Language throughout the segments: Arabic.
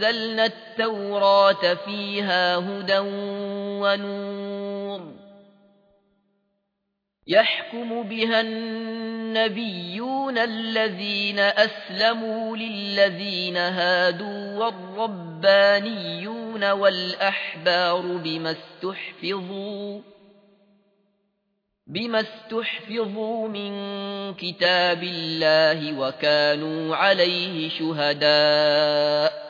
أنزلنا التوراة فيها هدى ونور. يحكم بها النبيون الذين أسلموا للذين هادوا والربانيون والأحبار بما استحفظوا بما استحفظوا من كتاب الله وكانوا عليه شهداء.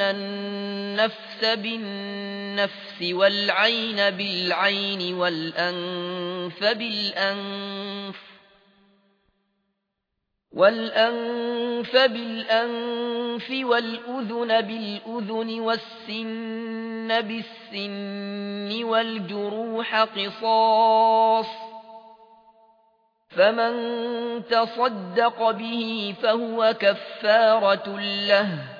النفس بالنفس والعين بالعين والأنف بالأنف والأنف بالأنف والأذن بالأذن والسن بالسن والجروح قصاص فمن تصدق به فهو كفارة له